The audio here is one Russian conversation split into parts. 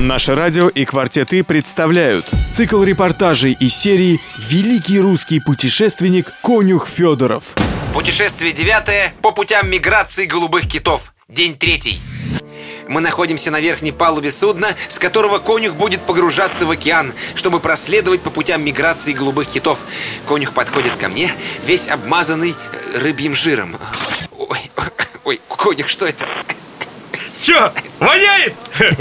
Наше радио и «Квартеты» представляют цикл репортажей из серии «Великий русский путешественник Конюх Федоров». Путешествие девятое по путям миграции голубых китов. День третий. Мы находимся на верхней палубе судна, с которого конюх будет погружаться в океан, чтобы проследовать по путям миграции голубых китов. Конюх подходит ко мне, весь обмазанный э, рыбьим жиром. Ой, ой, конюх, что это? Че, воняет?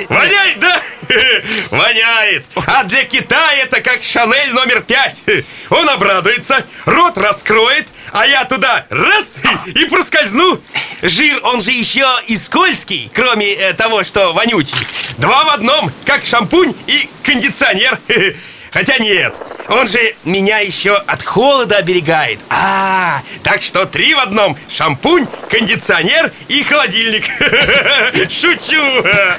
Воняет, да? Воняет. А для Китая это как Шанель номер пять. Он обрадуется, рот раскроет, а я туда раз и проскользну. Жир, он же еще и скользкий, кроме э, того, что вонючий. Два в одном, как шампунь и кондиционер. Хотя нет, он же меня еще от холода оберегает. А, так что три в одном. Шампунь, кондиционер и холодильник. Шучу.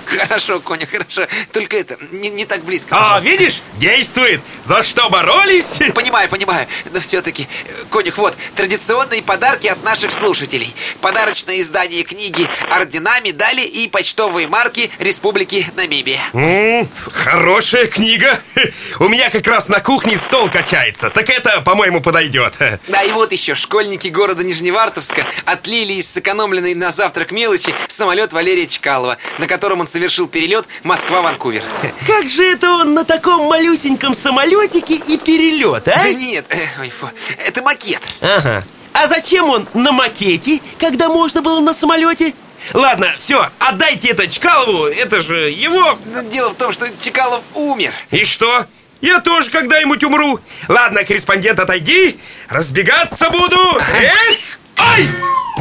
Хорошо, Коня, хорошо. Только это, не, не так близко А, видишь, действует. За что боролись? Понимаю, понимаю. Но все-таки, Конюх, вот Традиционные подарки от наших слушателей. Подарочное издание книги Ордена, медали и почтовые марки Республики Намибия. М -м, Хорошая книга. У меня как раз на кухне стол качается. Так это, по-моему, подойдет. Да, и вот еще школьники города Нижневартовска Отлили из сэкономленной на завтрак мелочи Самолет Валерия Чкалова На котором он совершил перелет Москва-Ванкувер. Как же это он на таком малюсеньком самолетике и перелет, а? Да нет, э, ой, фу, это макет. Ага. А зачем он на макете, когда можно было на самолете? Ладно, все, отдайте это Чкалову, это же его. Но Дело в том, что Чкалов умер. И что? Я тоже когда-нибудь умру Ладно, корреспондент, отойди Разбегаться буду Эх! Ай!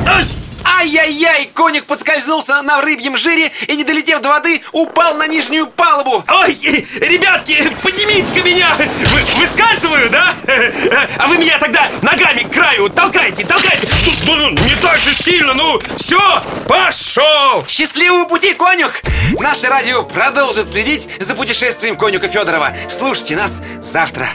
Ай! Ай-яй-яй, конюх подскользнулся на рыбьем жире И, не долетев до воды, упал на нижнюю палубу Ой, ребятки, поднимите-ка меня Вы, Выскальзываю, да? А вы меня тогда ногами к краю толкайте, толкайте. Ну, ну, Не так же сильно, ну Все, пошел Счастливого пути, конюх! Наше радио продолжит следить за путешествием конюха Федорова Слушайте нас завтра